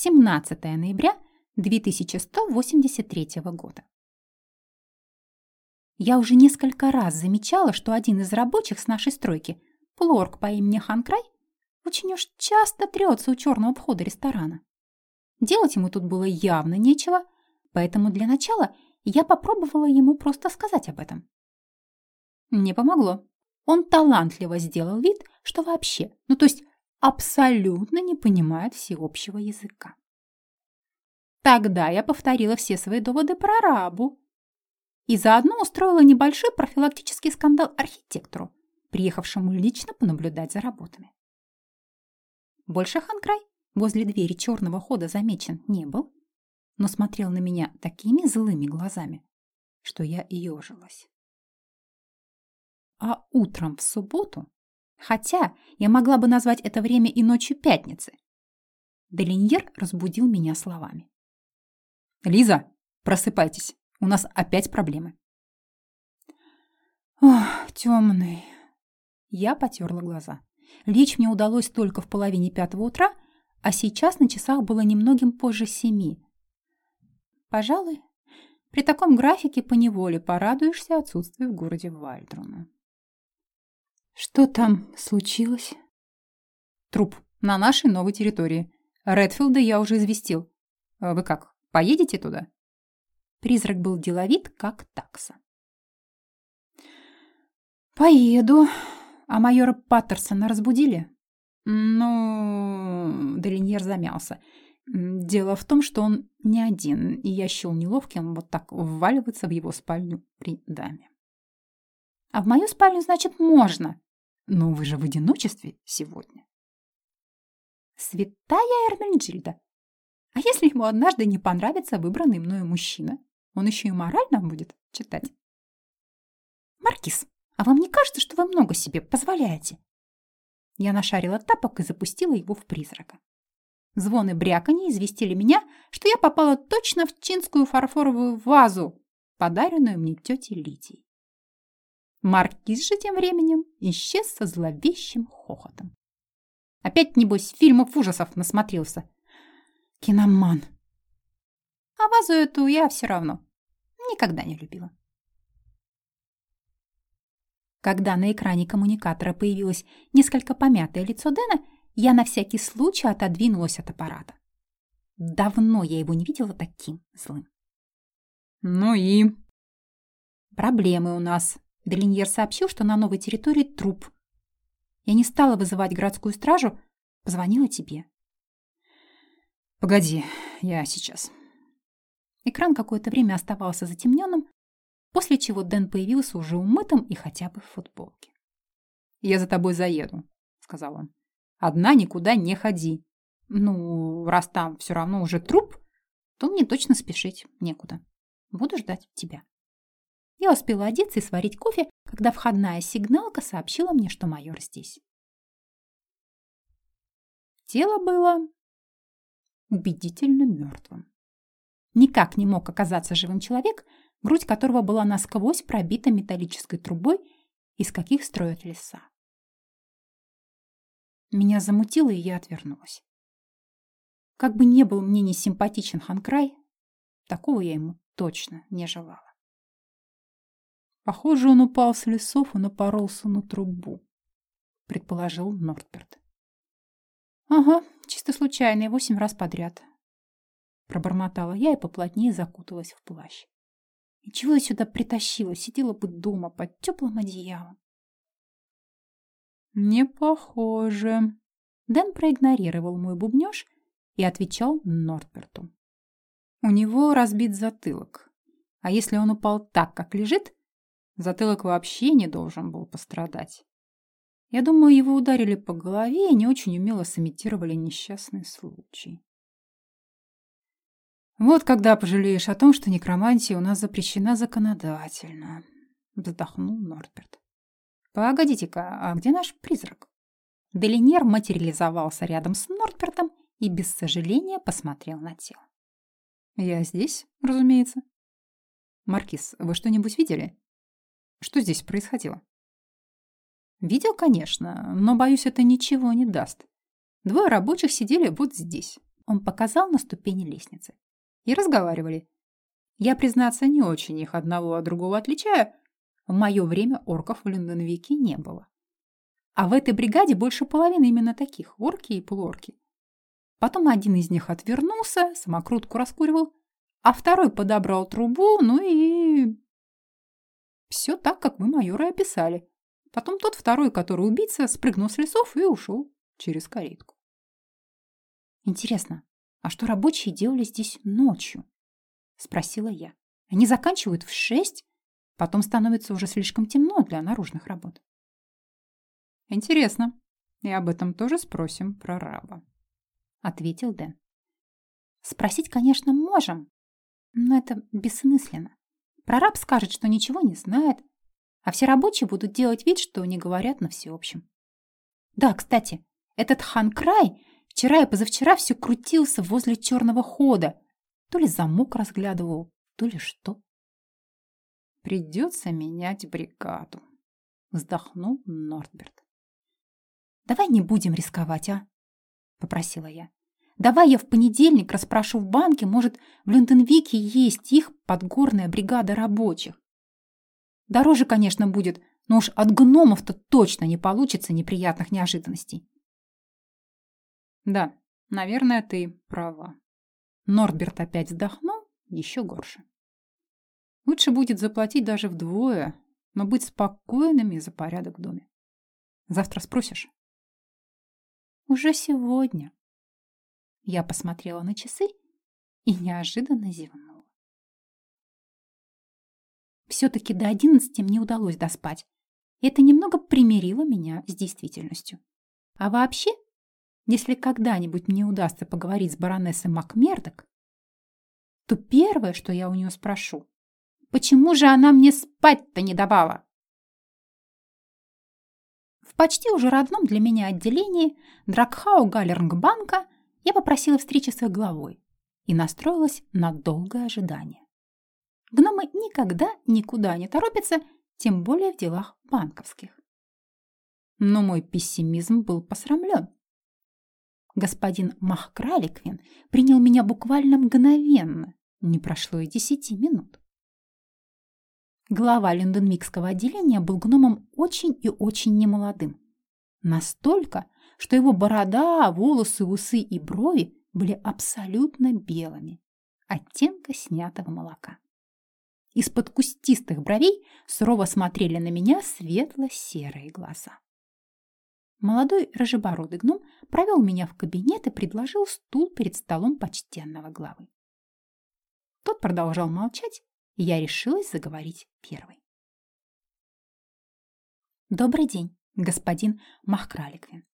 17 ноября 2183 года. Я уже несколько раз замечала, что один из рабочих с нашей стройки, плорк по имени Ханкрай, очень уж часто трется у черного входа ресторана. Делать ему тут было явно нечего, поэтому для начала я попробовала ему просто сказать об этом. Не помогло. Он талантливо сделал вид, что вообще, ну то есть абсолютно не понимает всеобщего языка. Тогда я повторила все свои доводы про рабу и заодно устроила небольшой профилактический скандал архитектору, приехавшему лично понаблюдать за работами. Больше Ханкрай возле двери черного хода замечен не был, но смотрел на меня такими злыми глазами, что я ежилась. А утром в субботу, хотя я могла бы назвать это время и ночью пятницы, Делиньер разбудил меня словами. «Лиза, просыпайтесь, у нас опять проблемы». «Ох, темный». Я потерла глаза. Лечь мне удалось только в половине пятого утра, а сейчас на часах было немногим позже семи. Пожалуй, при таком графике поневоле порадуешься отсутствию в городе Вальдруна. Что там случилось? Труп на нашей новой территории. Редфилда я уже известил. А вы как, поедете туда? Призрак был деловит, как такса. Поеду. А майора Паттерсона разбудили? Ну, Делиньер замялся. Дело в том, что он не один, и я счел неловким вот так вваливаться в его спальню при даме. А в мою спальню, значит, можно. Но вы же в одиночестве сегодня. Святая Эрмельджильда. А если ему однажды не понравится выбранный мною мужчина, он еще и морально будет читать? Маркиз, а вам не кажется, что вы много себе позволяете? Я нашарила тапок и запустила его в призрака. Звоны бряканье известили меня, что я попала точно в чинскую фарфоровую вазу, подаренную мне тетей Лидией. Маркиз же тем временем исчез со зловещим хохотом. Опять, небось, фильмов ужасов насмотрелся. Киноман. А вазу эту я все равно никогда не любила. Когда на экране коммуникатора появилось несколько помятое лицо Дэна, я на всякий случай отодвинулась от аппарата. Давно я его не видела таким злым. «Ну и?» «Проблемы у нас», Делиньер сообщил, что на новой территории труп. Я не стала вызывать городскую стражу, позвонила тебе. Погоди, я сейчас. Экран какое-то время оставался затемненным, после чего Дэн появился уже умытым и хотя бы в футболке. «Я за тобой заеду», — сказал он. «Одна никуда не ходи. Ну, раз там все равно уже труп, то мне точно спешить некуда. Буду ждать тебя». Я успела одеться и сварить кофе, когда входная сигналка сообщила мне, что майор здесь. Тело было убедительно мертвым. Никак не мог оказаться живым человек, грудь которого была насквозь пробита металлической трубой, из каких строят леса. Меня замутило, и я отвернулась. Как бы не был мне не симпатичен Ханкрай, такого я ему точно не желала. Похоже, он упал с лесов и напоролся на трубу, предположил Нортберт. Ага, чисто случайно, восемь раз подряд. Пробормотала я и поплотнее закуталась в плащ. И чего я сюда притащила? Сидела бы дома под теплым одеялом. Не похоже. Дэн проигнорировал мой бубнёж и отвечал Нортберту. У него разбит затылок. А если он упал так, как лежит, Затылок вообще не должен был пострадать. Я думаю, его ударили по голове и не очень умело сымитировали несчастный случай. Вот когда пожалеешь о том, что некромантия у нас запрещена законодательно, вздохнул Нортберт. Погодите-ка, а где наш призрак? Делинер материализовался рядом с Нортбертом и без сожаления посмотрел на тело. Я здесь, разумеется. Маркиз, вы что-нибудь видели? Что здесь происходило? Видел, конечно, но, боюсь, это ничего не даст. Двое рабочих сидели вот здесь, он показал на ступени лестницы. И разговаривали. Я, признаться, не очень их одного от другого отличаю. В мое время орков в Лондонвике не было. А в этой бригаде больше половины именно таких – орки и полуорки. Потом один из них отвернулся, самокрутку раскуривал, а второй подобрал трубу, ну и... Все так, как вы, майора, описали. Потом тот второй, который убийца, спрыгнул с лесов и ушел через каретку. Интересно, а что рабочие делали здесь ночью? Спросила я. Они заканчивают в шесть, потом становится уже слишком темно для наружных работ. Интересно. И об этом тоже спросим про раба. Ответил Дэн. Спросить, конечно, можем, но это бессмысленно. Прораб скажет, что ничего не знает, а все рабочие будут делать вид, что не говорят на всеобщем. Да, кстати, этот хан Край вчера и позавчера все крутился возле черного хода. То ли замок разглядывал, то ли что. Придется менять бригаду, вздохнул Нордберт. Давай не будем рисковать, а? Попросила я. Давай я в понедельник расспрошу в банке, может, в Лондонвике есть их подгорная бригада рабочих. Дороже, конечно, будет, но уж от гномов-то точно не получится неприятных неожиданностей. Да, наверное, ты права. Норберт опять вздохнул еще горше. Лучше будет заплатить даже вдвое, но быть спокойными за порядок в доме. Завтра спросишь? Уже сегодня. Я посмотрела на часы и неожиданно зевнула. Все-таки до одиннадцати мне удалось доспать. Это немного примирило меня с действительностью. А вообще, если когда-нибудь мне удастся поговорить с баронессой Макмердок, то первое, что я у нее спрошу, почему же она мне спать-то не давала? В почти уже родном для меня отделении Дракхау Галлергбанка я попросила встречи с их главой и настроилась на долгое ожидание. Гномы никогда никуда не торопятся, тем более в делах банковских. Но мой пессимизм был посрамлен. Господин Махкраликвин принял меня буквально мгновенно, не прошло и десяти минут. Глава лондонмикского отделения был гномом очень и очень немолодым. Настолько, что его борода, волосы, усы и брови были абсолютно белыми, оттенка снятого молока. Из-под кустистых бровей сурово смотрели на меня светло-серые глаза. Молодой рыжебородый гном провел меня в кабинет и предложил стул перед столом почтенного главы. Тот продолжал молчать, и я решилась заговорить первой. «Добрый день, господин Махкраликвин.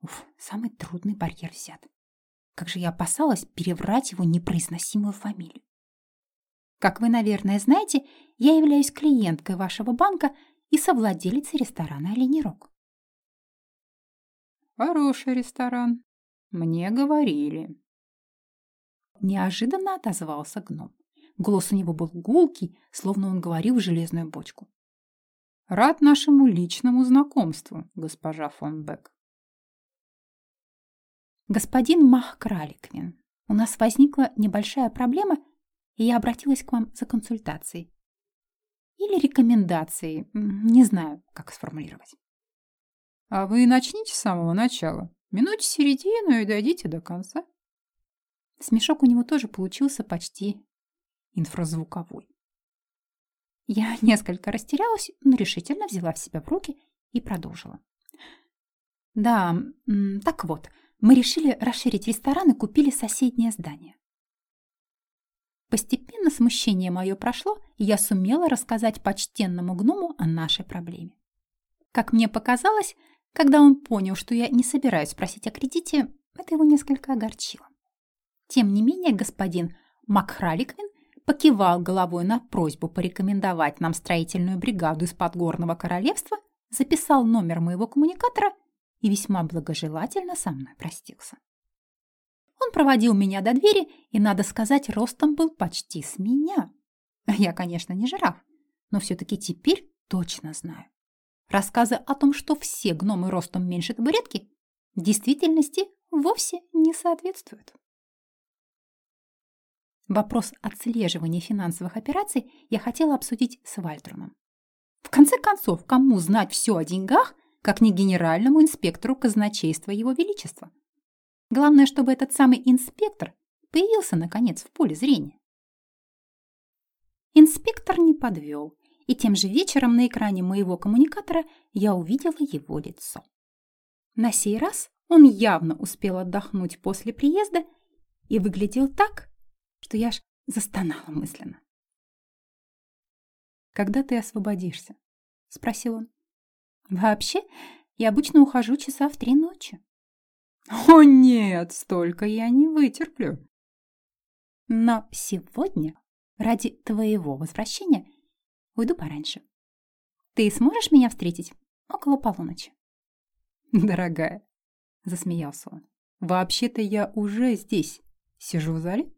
Уф, самый трудный барьер взят. Как же я опасалась переврать его непроизносимую фамилию. Как вы, наверное, знаете, я являюсь клиенткой вашего банка и совладелицей ресторана «Оленерог». Хороший ресторан. Мне говорили. Неожиданно отозвался гном. Голос у него был гулкий, словно он говорил в железную бочку. Рад нашему личному знакомству, госпожа фон Бек. Господин Махкраликвин, у нас возникла небольшая проблема, и я обратилась к вам за консультацией. Или рекомендацией, не знаю, как сформулировать. А вы начните с самого начала. Минуте середину и дойдите до конца. Смешок у него тоже получился почти инфразвуковой. Я несколько растерялась, но решительно взяла в себя в руки и продолжила. Да, так вот, мы решили расширить ресторан и купили соседнее здание. Постепенно смущение мое прошло, и я сумела рассказать почтенному гному о нашей проблеме. Как мне показалось, когда он понял, что я не собираюсь просить о кредите, это его несколько огорчило. Тем не менее, господин Макхраликвин покивал головой на просьбу порекомендовать нам строительную бригаду из Подгорного королевства, записал номер моего коммуникатора и весьма благожелательно со мной простился. Он проводил меня до двери и, надо сказать, ростом был почти с меня. Я, конечно, не жираф, но все-таки теперь точно знаю. Рассказы о том, что все гномы ростом меньше табуретки, в действительности вовсе не соответствуют. Вопрос отслеживания финансовых операций я хотела обсудить с Вальтруном. В конце концов, кому знать все о деньгах, как не генеральному инспектору казначейства Его Величества? Главное, чтобы этот самый инспектор появился, наконец, в поле зрения. Инспектор не подвел, и тем же вечером на экране моего коммуникатора я увидела его лицо. На сей раз он явно успел отдохнуть после приезда и выглядел так, что я аж застонала мысленно. «Когда ты освободишься?» — спросил он. «Вообще, я обычно ухожу часа в три ночи». «О нет, столько я не вытерплю». «Но сегодня, ради твоего возвращения, уйду пораньше. Ты сможешь меня встретить около полуночи?» «Дорогая», — засмеялся он, — «вообще-то я уже здесь, сижу в зале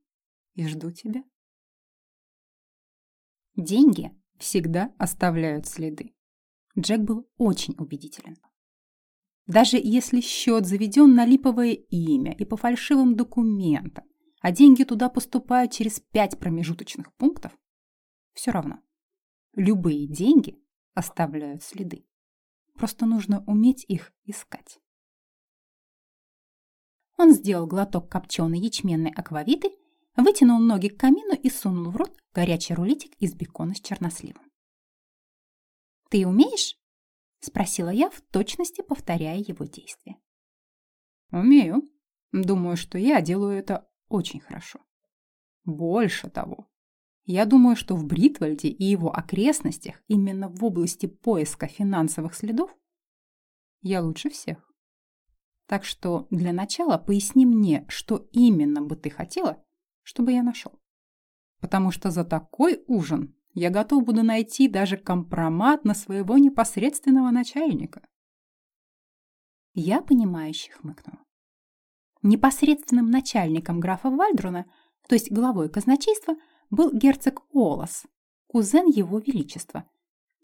и жду тебя». Деньги всегда оставляют следы. Джек был очень убедителен. Даже если счет заведен на липовое имя и по фальшивым документам, а деньги туда поступают через пять промежуточных пунктов, все равно. Любые деньги оставляют следы. Просто нужно уметь их искать. Он сделал глоток копченой ячменной аквавиты вытянул ноги к камину и сунул в рот горячий рулетик из бекона с черносливом. «Ты умеешь?» — спросила я, в точности повторяя его действия. «Умею. Думаю, что я делаю это очень хорошо. Больше того, я думаю, что в Бритвальде и его окрестностях, именно в области поиска финансовых следов, я лучше всех. Так что для начала поясни мне, что именно бы ты хотела, чтобы я нашел. Потому что за такой ужин я готов буду найти даже компромат на своего непосредственного начальника. Я понимающе хмыкнула. Непосредственным начальником графа Вальдруна, то есть главой казначейства, был герцог Олас, кузен его величества,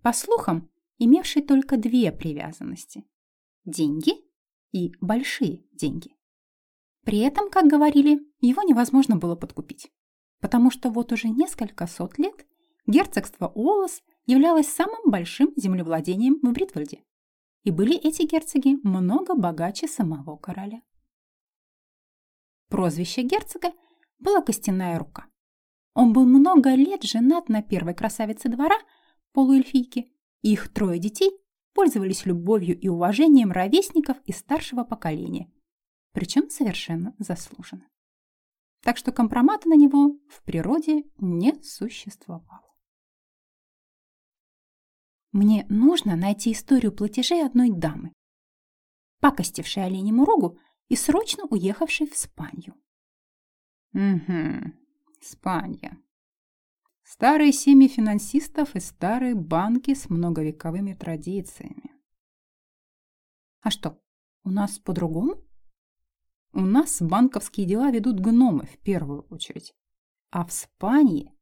по слухам, имевший только две привязанности – деньги и большие деньги. При этом, как говорили, его невозможно было подкупить, потому что вот уже несколько сот лет герцогство Олос являлось самым большим землевладением в Бритвальде, и были эти герцоги много богаче самого короля. Прозвище герцога было «Костяная рука». Он был много лет женат на первой красавице двора, полуэльфийке, и их трое детей пользовались любовью и уважением ровесников из старшего поколения причем совершенно заслуженно. Так что компромата на него в природе не существовало. Мне нужно найти историю платежей одной дамы, пакостившей оленему рогу и срочно уехавшей в Спанью. Угу, Спанья. Старые семьи финансистов и старые банки с многовековыми традициями. А что, у нас по-другому? У нас банковские дела ведут гномы в первую очередь. А в Спании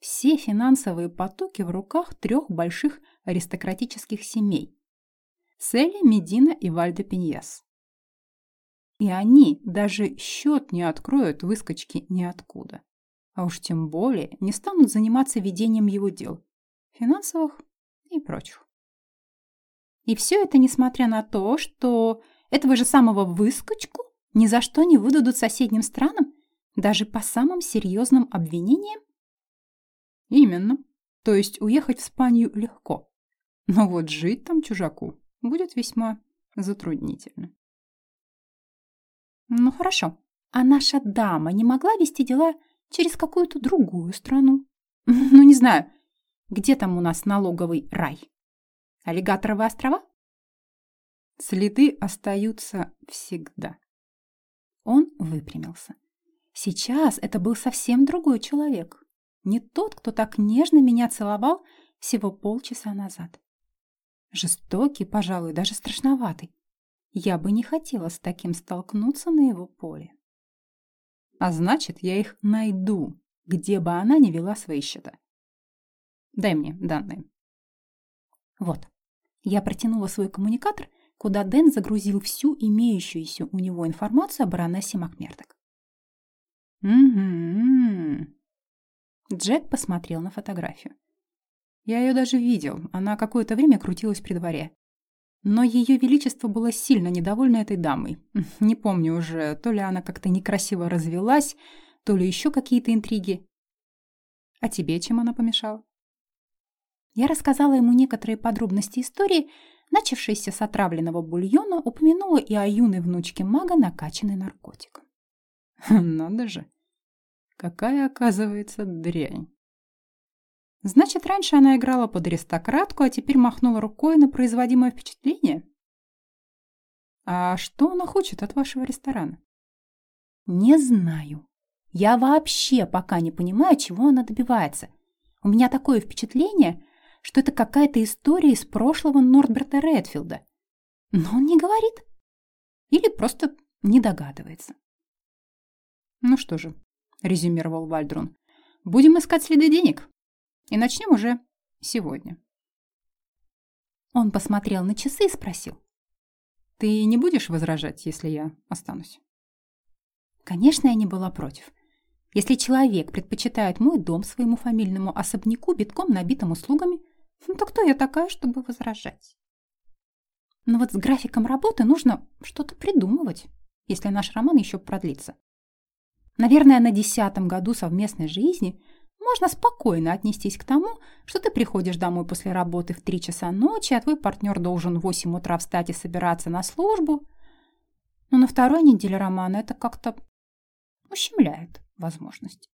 все финансовые потоки в руках трех больших аристократических семей – Селли, Медина и Вальдо Пиньяс. И они даже счет не откроют выскочки ниоткуда. А уж тем более не станут заниматься ведением его дел – финансовых и прочих. И все это несмотря на то, что этого же самого выскочку ни за что не выдадут соседним странам, даже по самым серьезным обвинениям? Именно. То есть уехать в Испанию легко. Но вот жить там чужаку будет весьма затруднительно. Ну хорошо. А наша дама не могла вести дела через какую-то другую страну? Ну не знаю, где там у нас налоговый рай? Аллигаторовые острова? Следы остаются всегда. Он выпрямился. Сейчас это был совсем другой человек. Не тот, кто так нежно меня целовал всего полчаса назад. Жестокий, пожалуй, даже страшноватый. Я бы не хотела с таким столкнуться на его поле. А значит, я их найду, где бы она ни вела свои счета. Дай мне данные. Вот. Я протянула свой коммуникатор куда Дэн загрузил всю имеющуюся у него информацию о баронессе Макмерток. «Угу». Джек посмотрел на фотографию. «Я ее даже видел. Она какое-то время крутилась при дворе. Но ее величество было сильно недовольно этой дамой. Не помню уже, то ли она как-то некрасиво развелась, то ли еще какие-то интриги. А тебе чем она помешала? Я рассказала ему некоторые подробности истории, начавшейся с отравленного бульона, упомянула и о юной внучке мага, накачанной наркотиком. Надо же. Какая, оказывается, дрянь. Значит, раньше она играла под аристократку, а теперь махнула рукой на производимое впечатление? А что она хочет от вашего ресторана? Не знаю. Я вообще пока не понимаю, чего она добивается. У меня такое впечатление, что это какая-то история из прошлого Нордберта Редфилда. Но он не говорит. Или просто не догадывается. Ну что же, резюмировал Вальдрун. Будем искать следы денег. И начнем уже сегодня. Он посмотрел на часы и спросил. Ты не будешь возражать, если я останусь? Конечно, я не была против. Если человек предпочитает мой дом своему фамильному особняку, битком набитым услугами, ну, то кто я такая, чтобы возражать? Но вот с графиком работы нужно что-то придумывать, если наш роман еще продлится. Наверное, на десятом году совместной жизни можно спокойно отнестись к тому, что ты приходишь домой после работы в три часа ночи, а твой партнер должен в 8 утра встать и собираться на службу. Но на второй неделе романа это как-то ущемляет возможность.